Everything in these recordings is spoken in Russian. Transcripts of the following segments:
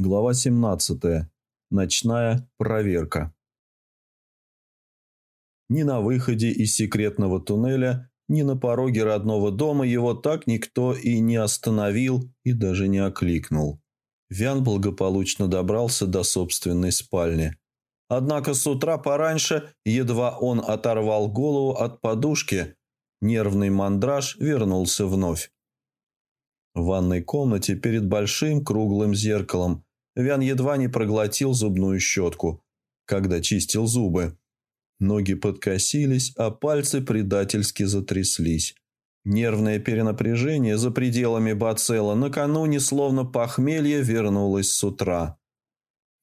Глава 17. Ночная проверка. Ни на выходе из секретного туннеля, ни на пороге родного дома его так никто и не остановил, и даже не окликнул. Вян благополучно добрался до собственной спальни. Однако с утра пораньше, едва он оторвал голову от подушки, нервный мандраж вернулся вновь. В ванной комнате перед большим круглым зеркалом Вян едва не проглотил зубную щетку, когда чистил зубы. Ноги подкосились, а пальцы предательски затряслись. Нервное перенапряжение за пределами бацелла накануне словно похмелье вернулось с утра.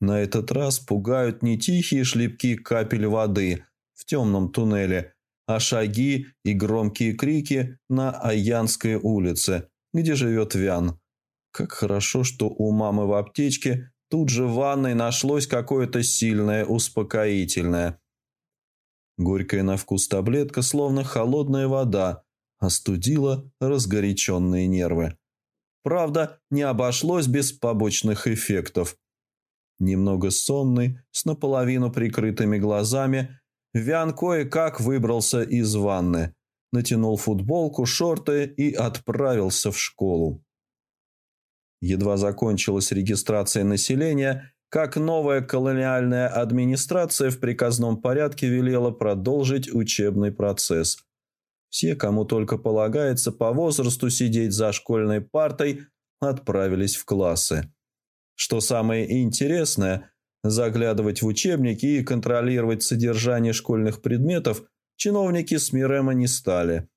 На этот раз пугают не тихие шлепки капель воды в темном туннеле, а шаги и громкие крики на Аянской улице, где живет Вян. Как хорошо, что у мамы в аптечке тут же в ванной нашлось какое-то сильное успокоительное. Горькая на вкус таблетка, словно холодная вода, остудила разгоряченные нервы. Правда, не обошлось без побочных эффектов. Немного сонный, с наполовину прикрытыми глазами, Вян кое-как выбрался из ванны, натянул футболку, шорты и отправился в школу. Едва закончилась регистрация населения, как новая колониальная администрация в приказном порядке велела продолжить учебный процесс. Все, кому только полагается по возрасту сидеть за школьной партой, отправились в классы. Что самое интересное, заглядывать в учебники и контролировать содержание школьных предметов чиновники с Мирема не стали.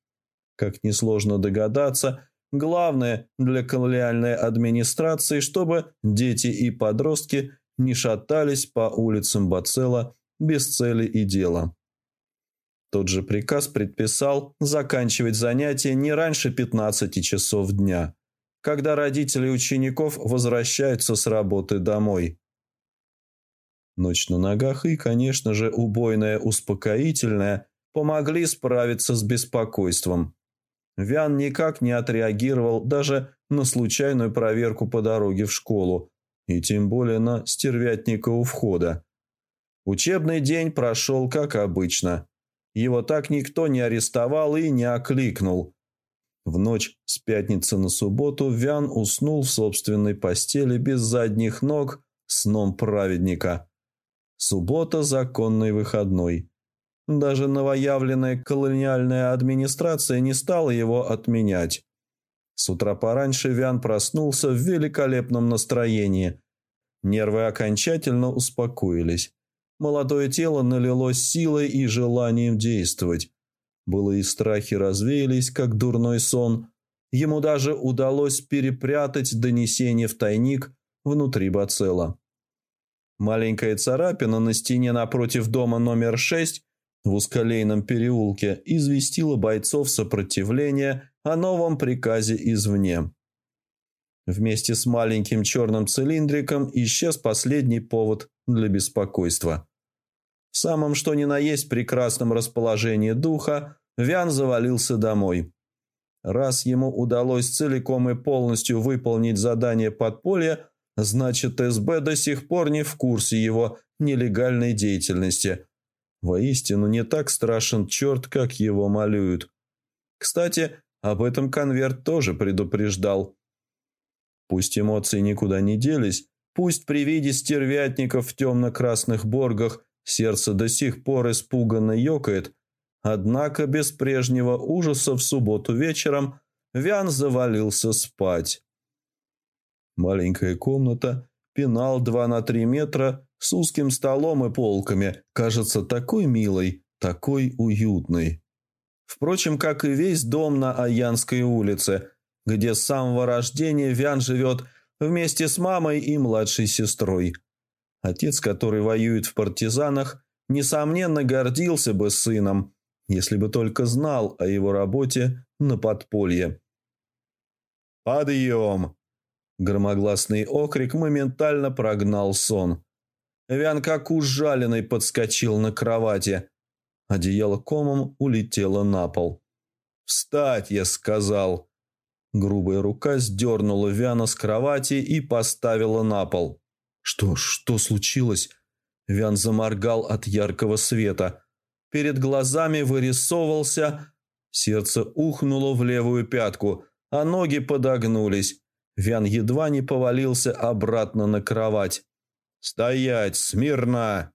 Как несложно догадаться, Главное для колониальной администрации, чтобы дети и подростки не шатались по улицам Бацела без цели и дела. Тот же приказ предписал заканчивать занятия не раньше 15 часов дня, когда родители учеников возвращаются с работы домой. Ночь на ногах и, конечно же, убойное успокоительное помогли справиться с беспокойством – Вян никак не отреагировал даже на случайную проверку по дороге в школу, и тем более на стервятника у входа. Учебный день прошел как обычно. Его так никто не арестовал и не окликнул. В ночь с пятницы на субботу Вян уснул в собственной постели без задних ног сном праведника. Суббота – законный выходной. Даже новоявленная колониальная администрация не стала его отменять. С утра пораньше Вян проснулся в великолепном настроении. Нервы окончательно успокоились. Молодое тело налилось силой и желанием действовать. Былые страхи развеялись, как дурной сон. Ему даже удалось перепрятать донесение в тайник внутри бацела. Маленькая царапина на стене напротив дома номер шесть в узколейном переулке известила бойцов сопротивления о новом приказе извне. Вместе с маленьким черным цилиндриком исчез последний повод для беспокойства. В самом что ни на есть прекрасном расположении духа Вян завалился домой. Раз ему удалось целиком и полностью выполнить задание подполья, значит СБ до сих пор не в курсе его нелегальной деятельности – Воистину не так страшен черт, как его малюют. Кстати, об этом конверт тоже предупреждал. Пусть эмоции никуда не делись, пусть при виде стервятников в темно-красных боргах сердце до сих пор испуганно ёкает, однако без прежнего ужаса в субботу вечером Вян завалился спать. Маленькая комната, пенал 2 на 3 метра – с узким столом и полками, кажется такой милой, такой уютной. Впрочем, как и весь дом на Аянской улице, где с самого рождения Вян живет вместе с мамой и младшей сестрой. Отец, который воюет в партизанах, несомненно гордился бы сыном, если бы только знал о его работе на подполье. «Подъем!» Громогласный окрик моментально прогнал сон. Вян как ужаленный подскочил на кровати. Одеяло комом улетело на пол. «Встать!» – я сказал. Грубая рука сдернула Вяна с кровати и поставила на пол. «Что, что случилось?» Вян заморгал от яркого света. Перед глазами вырисовывался... Сердце ухнуло в левую пятку, а ноги подогнулись. Вян едва не повалился обратно на кровать. «Стоять! Смирно!»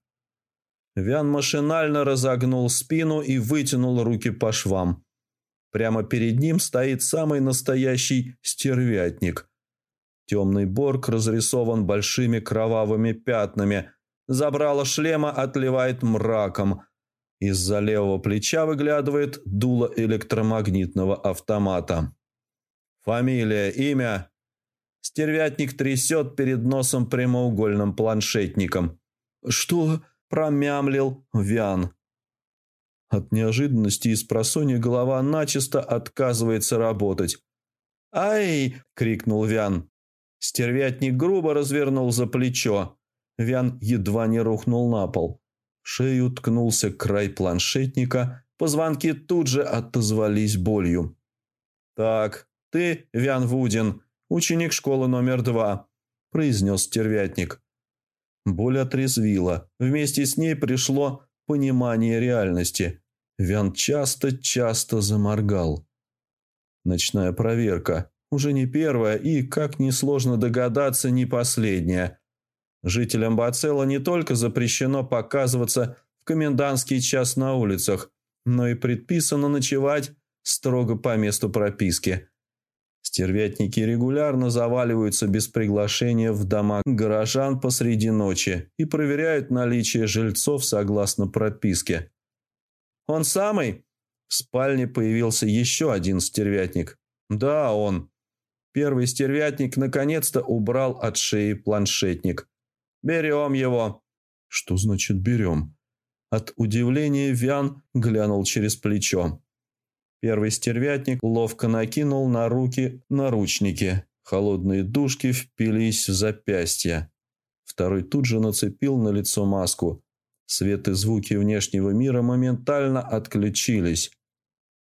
Вян машинально разогнул спину и вытянул руки по швам. Прямо перед ним стоит самый настоящий стервятник. Темный борг разрисован большими кровавыми пятнами. Забрало шлема отливает мраком. Из-за левого плеча выглядывает дуло электромагнитного автомата. «Фамилия, имя?» Стервятник трясет перед носом прямоугольным планшетником. «Что?» – промямлил Вян. От неожиданности из просонья голова начисто отказывается работать. «Ай!» – крикнул Вян. Стервятник грубо развернул за плечо. Вян едва не рухнул на пол. Шею ткнулся край планшетника, позвонки тут же отозвались болью. «Так, ты, Вян Вудин, ученик школы номер два», – произнес стервятник. Боль отрезвила. Вместе с ней пришло понимание реальности. Вян часто-часто заморгал. Ночная проверка. Уже не первая и, как несложно догадаться, не последняя. Жителям Бацела не только запрещено показываться в комендантский час на улицах, но и предписано ночевать строго по месту прописки. Стервятники регулярно заваливаются без приглашения в дома горожан посреди ночи и проверяют наличие жильцов согласно прописке. «Он самый?» В спальне появился еще один стервятник. «Да, он». Первый стервятник наконец-то убрал от шеи планшетник. «Берем его». «Что значит «берем»?» От удивления Вян глянул через плечо. Первый стервятник ловко накинул на руки наручники. Холодные дужки впились в запястья. Второй тут же нацепил на лицо маску. Свет и звуки внешнего мира моментально отключились.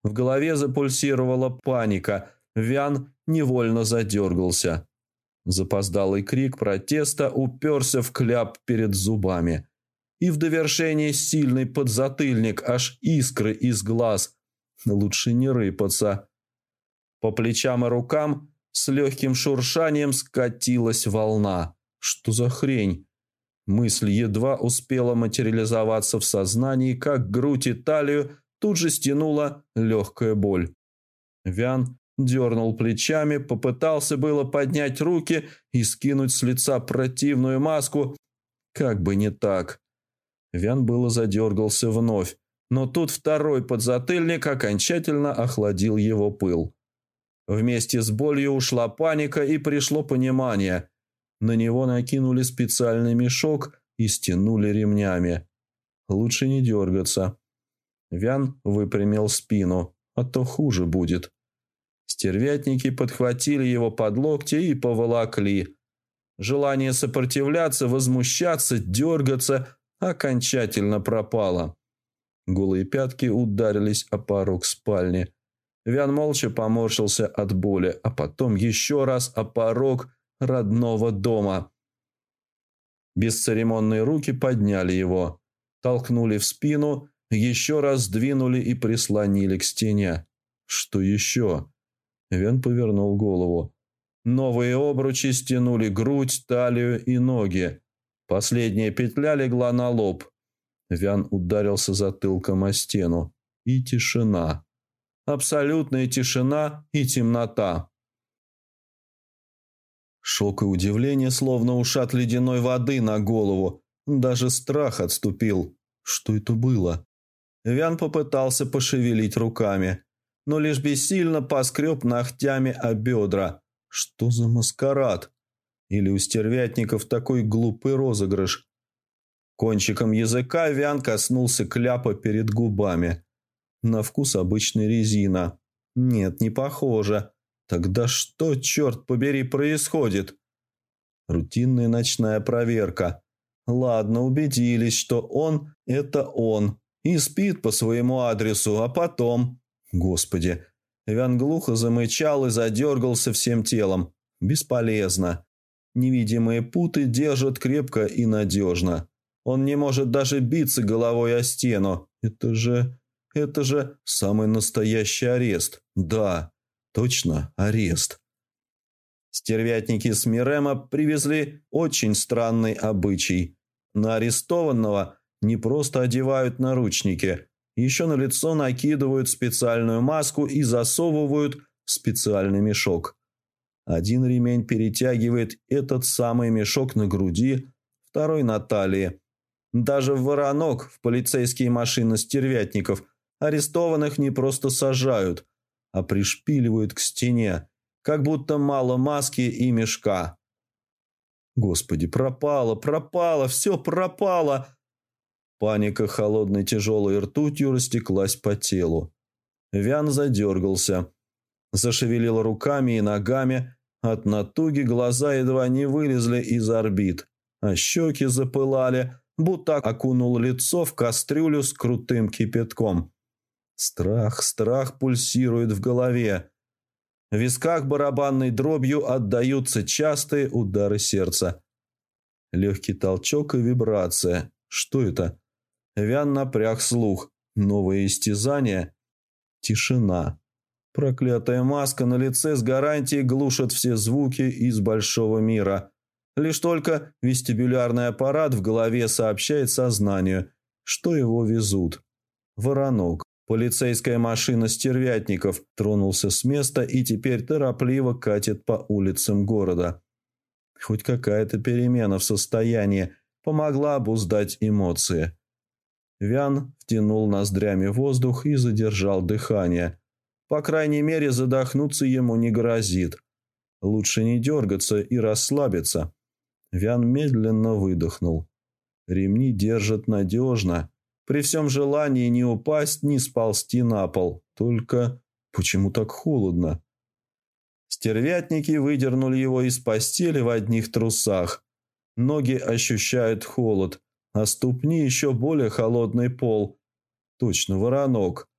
В голове запульсировала паника. Вян невольно задергался. Запоздалый крик протеста уперся в кляп перед зубами. И в довершение сильный подзатыльник, аж искры из глаз – Лучше не рыпаться. По плечам и рукам с легким шуршанием скатилась волна. Что за хрень? Мысль едва успела материализоваться в сознании, как грудь и талию тут же стянула легкая боль. Вян дернул плечами, попытался было поднять руки и скинуть с лица противную маску. Как бы не так. Вян было задергался вновь. Но тут второй подзатыльник окончательно охладил его пыл. Вместе с болью ушла паника и пришло понимание. На него накинули специальный мешок и стянули ремнями. Лучше не дергаться. Вян выпрямил спину, а то хуже будет. Стервятники подхватили его под локти и поволокли. Желание сопротивляться, возмущаться, дергаться окончательно пропало. Голые пятки ударились о порог спальни. Вян молча поморщился от боли, а потом еще раз о порог родного дома. Бесцеремонные руки подняли его, толкнули в спину, еще раз сдвинули и прислонили к стене. Что еще? Вен повернул голову. Новые обручи стянули грудь, талию и ноги. Последняя петля легла на лоб, Вян ударился затылком о стену. И тишина. Абсолютная тишина и темнота. Шок и удивление, словно ушат ледяной воды на голову. Даже страх отступил. Что это было? Вян попытался пошевелить руками, но лишь бессильно поскреб ногтями о бедра. Что за маскарад? Или у стервятников такой глупый розыгрыш? Кончиком языка Вян коснулся кляпа перед губами. На вкус обычная резина. Нет, не похоже. Тогда что, черт побери, происходит? Рутинная ночная проверка. Ладно, убедились, что он – это он. И спит по своему адресу, а потом... Господи. Вян глухо замычал и задергался всем телом. Бесполезно. Невидимые путы держат крепко и надежно. Он не может даже биться головой о стену. Это же... это же самый настоящий арест. Да, точно, арест. Стервятники с Мирема привезли очень странный обычай. На арестованного не просто одевают наручники, еще на лицо накидывают специальную маску и засовывают в специальный мешок. Один ремень перетягивает этот самый мешок на груди, второй на талии. Даже в воронок, в полицейские машины стервятников, арестованных не просто сажают, а пришпиливают к стене, как будто мало маски и мешка. Господи, пропало, пропало, все пропало. Паника холодной тяжелой ртутью растеклась по телу. Вян задергался. Зашевелил руками и ногами. От натуги глаза едва не вылезли из орбит, а щеки запылали, будто окунул лицо в кастрюлю с крутым кипятком. Страх, страх пульсирует в голове. В висках барабанной дробью отдаются частые удары сердца. Легкий толчок и вибрация. Что это? Вян напряг слух. Новое истязание. Тишина. Проклятая маска на лице с гарантией глушит все звуки из большого мира. Лишь только вестибулярный аппарат в голове сообщает сознанию, что его везут. Воронок. Полицейская машина стервятников тронулся с места и теперь торопливо катит по улицам города. Хоть какая-то перемена в состоянии помогла обуздать эмоции. Вян втянул ноздрями воздух и задержал дыхание. По крайней мере, задохнуться ему не грозит. Лучше не дергаться и расслабиться. Вян медленно выдохнул. Ремни держат надежно, при всем желании не упасть, не сползти на пол. Только почему так холодно? Стервятники выдернули его из постели в одних трусах. Ноги ощущают холод, а ступни еще более холодный пол. Точно, воронок.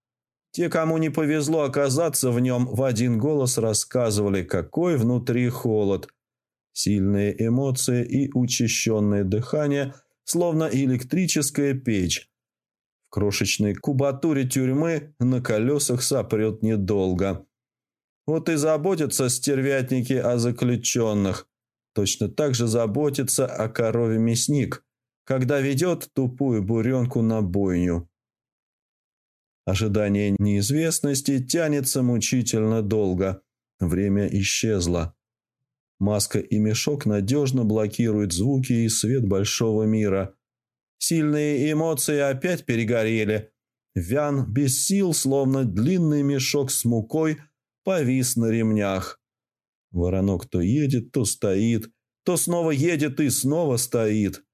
Те, кому не повезло оказаться в нем, в один голос рассказывали, какой внутри холод. Сильные эмоции и учащенное дыхание, словно электрическая печь, крошечной кубатуре тюрьмы на колесах сопрет недолго. Вот и заботятся стервятники о заключенных. Точно так же заботится о корове мясник, когда ведет тупую буренку на бойню. Ожидание неизвестности тянется мучительно долго. Время исчезло. Маска и мешок надежно блокируют звуки и свет большого мира – Сильные эмоции опять перегорели. Вян без сил, словно длинный мешок с мукой, повис на ремнях. Воронок то едет, то стоит, то снова едет и снова стоит.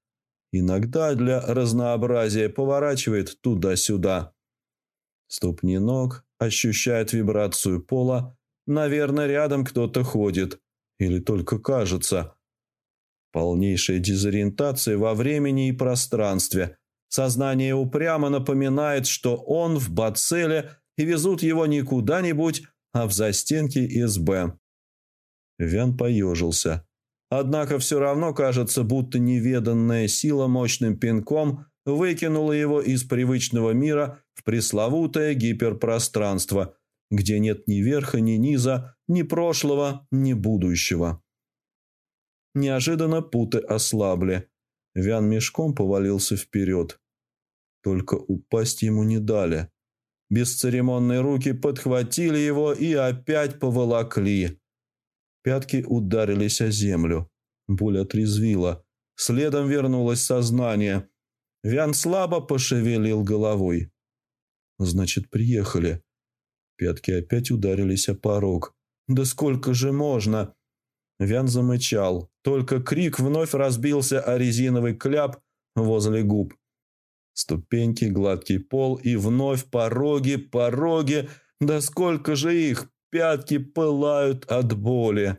Иногда для разнообразия поворачивает туда-сюда. Ступни ног ощущают вибрацию пола. Наверное, рядом кто-то ходит. Или только кажется. Полнейшая дезориентация во времени и пространстве. Сознание упрямо напоминает, что он в Бацеле и везут его не куда-нибудь, а в застенки СБ. Вян поежился. Однако все равно кажется, будто неведанная сила мощным пинком выкинула его из привычного мира в пресловутое гиперпространство, где нет ни верха, ни низа, ни прошлого, ни будущего. Неожиданно путы ослабли. Вян мешком повалился вперед. Только упасть ему не дали. Бесцеремонные руки подхватили его и опять поволокли. Пятки ударились о землю. Боль отрезвила. Следом вернулось сознание. Вян слабо пошевелил головой. «Значит, приехали». Пятки опять ударились о порог. «Да сколько же можно?» Вян замычал. Только крик вновь разбился о резиновый кляп возле губ. Ступеньки, гладкий пол и вновь пороги, пороги. Да сколько же их! Пятки пылают от боли.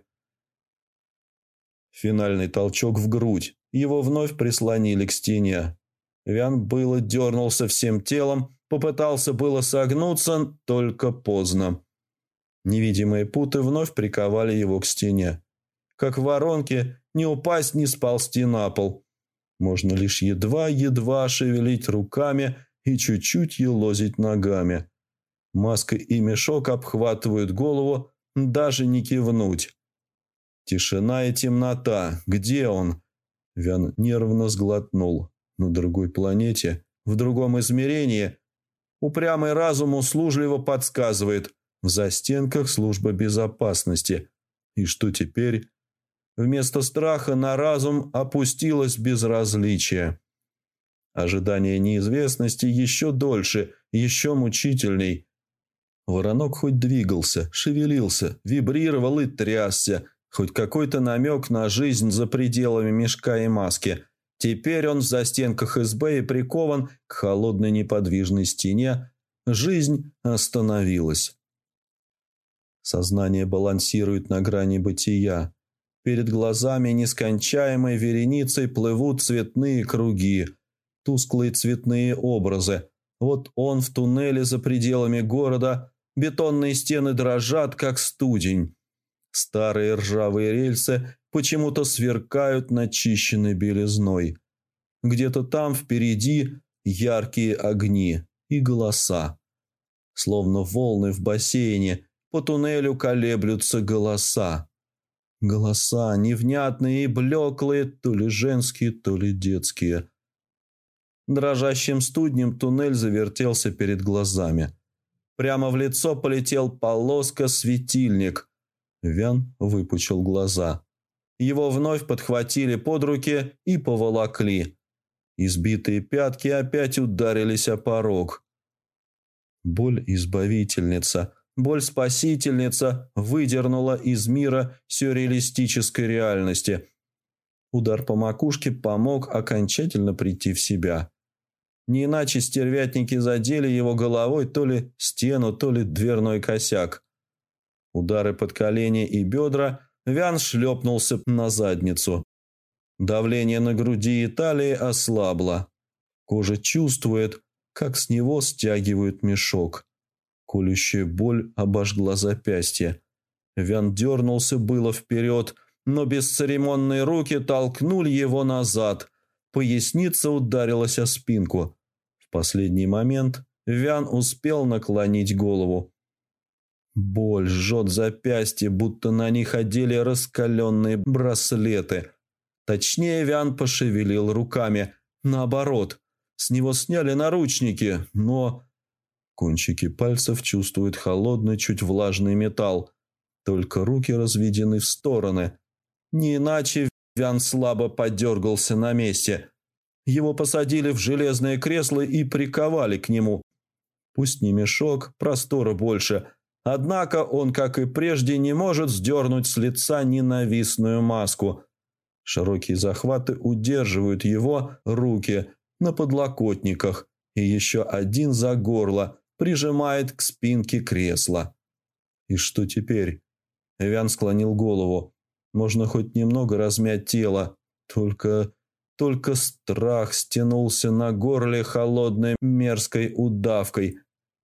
Финальный толчок в грудь. Его вновь прислонили к стене. Вян было дернулся всем телом, попытался было согнуться, только поздно. Невидимые путы вновь приковали его к стене как в воронке, не упасть, не сползти на пол. Можно лишь едва-едва шевелить руками и чуть-чуть елозить ногами. Маска и мешок обхватывают голову, даже не кивнуть. Тишина и темнота. Где он? Вян нервно сглотнул. На другой планете, в другом измерении. Упрямый разум услужливо подсказывает. В застенках служба безопасности. И что теперь? Вместо страха на разум опустилось безразличие. Ожидание неизвестности еще дольше, еще мучительней. Воронок хоть двигался, шевелился, вибрировал и трясся, хоть какой-то намек на жизнь за пределами мешка и маски. Теперь он в застенках СБ и прикован к холодной неподвижной стене. Жизнь остановилась. Сознание балансирует на грани бытия. Перед глазами нескончаемой вереницей плывут цветные круги, тусклые цветные образы. Вот он в туннеле за пределами города, бетонные стены дрожат, как студень. Старые ржавые рельсы почему-то сверкают начищенной белизной. Где-то там впереди яркие огни и голоса. Словно волны в бассейне, по туннелю колеблются голоса. Голоса невнятные и блеклые, то ли женские, то ли детские. Дрожащим студнем туннель завертелся перед глазами. Прямо в лицо полетел полоска-светильник. Вян выпучил глаза. Его вновь подхватили под руки и поволокли. Избитые пятки опять ударились о порог. Боль-избавительница – Боль-спасительница выдернула из мира сюрреалистической реальности. Удар по макушке помог окончательно прийти в себя. Не иначе стервятники задели его головой то ли стену, то ли дверной косяк. Удары под колени и бедра, Вян шлепнулся на задницу. Давление на груди и талии ослабло. Кожа чувствует, как с него стягивают мешок. Колющая боль обожгла запястье. Вян дернулся было вперед, но бесцеремонные руки толкнули его назад. Поясница ударилась о спинку. В последний момент Вян успел наклонить голову. Боль жжет запястье, будто на них одели раскаленные браслеты. Точнее, Вян пошевелил руками. Наоборот, с него сняли наручники, но Кончики пальцев чувствуют холодный, чуть влажный металл. Только руки разведены в стороны. Не иначе Вян слабо подергался на месте. Его посадили в железное кресло и приковали к нему. Пусть не мешок, простора больше. Однако он, как и прежде, не может сдернуть с лица ненавистную маску. Широкие захваты удерживают его руки на подлокотниках и еще один за горло, прижимает к спинке кресла. И что теперь? Эвян склонил голову. Можно хоть немного размять тело. Только... Только страх стянулся на горле холодной мерзкой удавкой.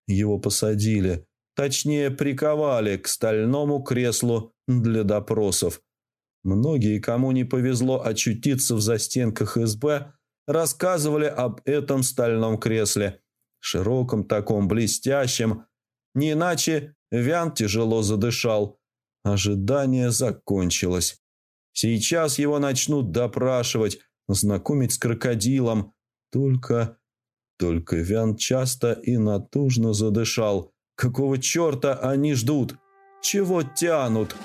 Его посадили. Точнее, приковали к стальному креслу для допросов. Многие, кому не повезло очутиться в застенках СБ, рассказывали об этом стальном кресле – широком таком, блестящем. Не иначе Вян тяжело задышал. Ожидание закончилось. Сейчас его начнут допрашивать, знакомить с крокодилом. Только... Только Вян часто и натужно задышал. Какого черта они ждут? Чего тянут?»